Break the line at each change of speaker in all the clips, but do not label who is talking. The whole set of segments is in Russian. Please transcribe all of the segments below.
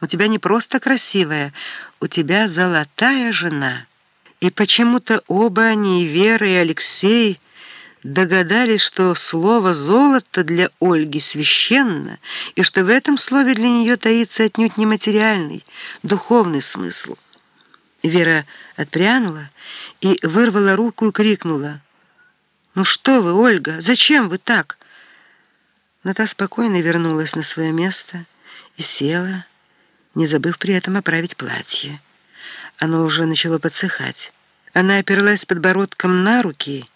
У тебя не просто красивая, у тебя золотая жена». И почему-то оба они, и Вера, и Алексей, догадались, что слово «золото» для Ольги священно, и что в этом слове для нее таится отнюдь нематериальный, духовный смысл. Вера отпрянула и вырвала руку и крикнула. «Ну что вы, Ольга, зачем вы так?» Но та спокойно вернулась на свое место и села, не забыв при этом оправить платье. Оно уже начало подсыхать. Она оперлась подбородком на руки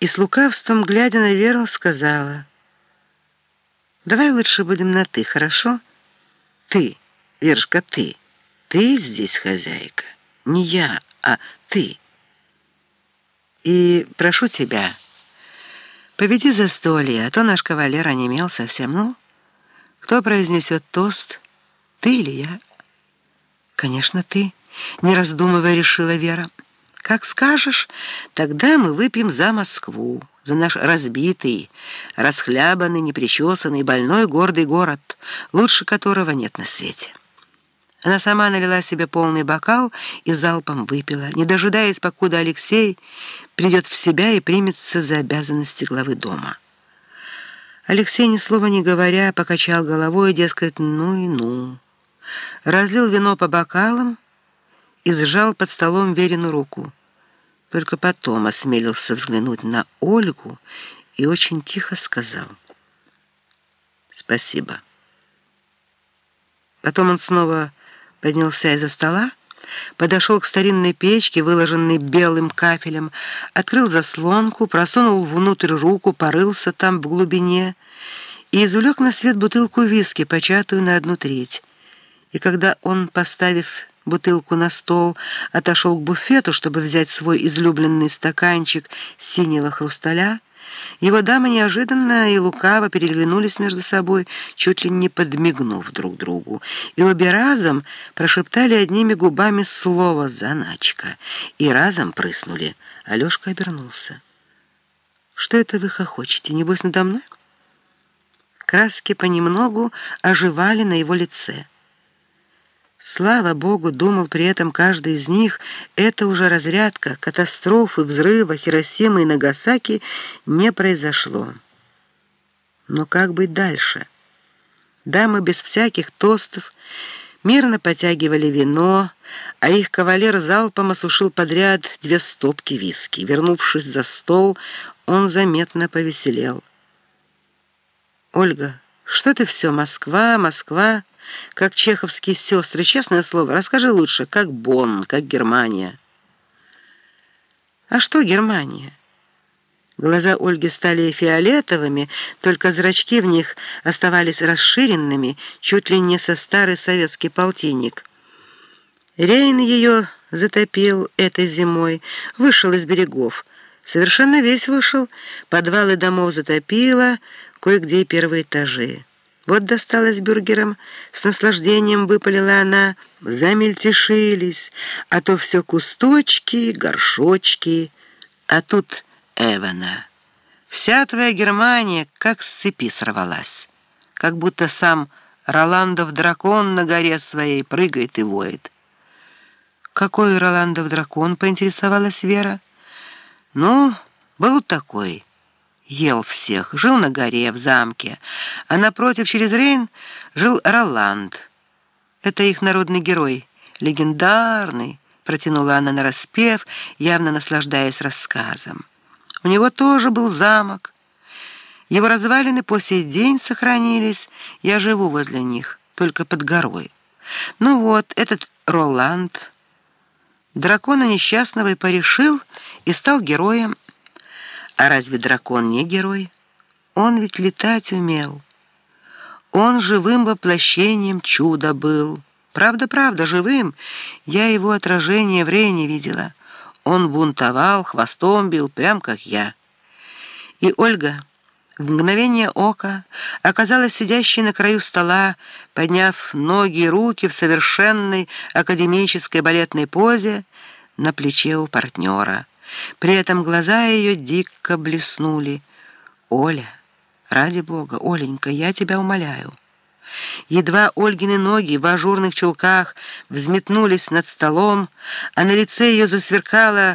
и с лукавством, глядя на Веру, сказала, «Давай лучше будем на «ты», хорошо? Ты, Вершка, ты. Ты здесь хозяйка. Не я, а ты. И прошу тебя, поведи застолье, а то наш кавалер онемел совсем. Ну, кто произнесет тост, ты или я?» «Конечно, ты», — не раздумывая решила Вера. «Как скажешь, тогда мы выпьем за Москву, за наш разбитый, расхлябанный, непричесанный, больной, гордый город, лучше которого нет на свете». Она сама налила себе полный бокал и залпом выпила, не дожидаясь, покуда Алексей придет в себя и примется за обязанности главы дома. Алексей, ни слова не говоря, покачал головой, дескать, ну и ну. Разлил вино по бокалам, и сжал под столом Верину руку. Только потом осмелился взглянуть на Ольгу и очень тихо сказал «Спасибо». Потом он снова поднялся из-за стола, подошел к старинной печке, выложенной белым кафелем, открыл заслонку, просунул внутрь руку, порылся там в глубине и извлек на свет бутылку виски, початую на одну треть. И когда он, поставив бутылку на стол, отошел к буфету, чтобы взять свой излюбленный стаканчик синего хрусталя. Его дамы неожиданно и лукаво переглянулись между собой, чуть ли не подмигнув друг другу, и обе разом прошептали одними губами слово «заначка» и разом прыснули. Алешка обернулся. «Что это вы хохочете? Небось, надо мной?» Краски понемногу оживали на его лице. Слава Богу, думал при этом каждый из них, это уже разрядка, катастрофы, взрыва Хиросимы и Нагасаки не произошло. Но как быть дальше? Дамы без всяких тостов мирно потягивали вино, а их кавалер залпом осушил подряд две стопки виски. Вернувшись за стол, он заметно повеселел. «Ольга, что ты все, Москва, Москва?» Как чеховские сестры. Честное слово, расскажи лучше, как Бонн, как Германия. А что Германия? Глаза Ольги стали фиолетовыми, только зрачки в них оставались расширенными, чуть ли не со старый советский полтинник. Рейн ее затопил этой зимой, вышел из берегов. Совершенно весь вышел, подвалы домов затопило, кое-где и первые этажи. Вот досталось бюргерам, с наслаждением выпалила она, замельтешились, а то все кусточки, горшочки, а тут Эвана. Вся твоя Германия как с цепи сорвалась, как будто сам Роландов дракон на горе своей прыгает и воет. «Какой Роландов дракон?» — поинтересовалась Вера. «Ну, был такой» ел всех, жил на горе, в замке, а напротив, через Рейн, жил Роланд. Это их народный герой, легендарный, протянула она нараспев, явно наслаждаясь рассказом. У него тоже был замок. Его развалины по сей день сохранились, я живу возле них, только под горой. Ну вот, этот Роланд дракона несчастного и порешил, и стал героем, а разве дракон не герой? Он ведь летать умел. Он живым воплощением чуда был. Правда-правда, живым. Я его отражение в Рейне видела. Он бунтовал, хвостом бил, прям как я. И Ольга в мгновение ока оказалась сидящей на краю стола, подняв ноги и руки в совершенной академической балетной позе на плече у партнера. При этом глаза ее дико блеснули. «Оля, ради бога, Оленька, я тебя умоляю». Едва Ольгины ноги в ажурных чулках взметнулись над столом, а на лице ее засверкала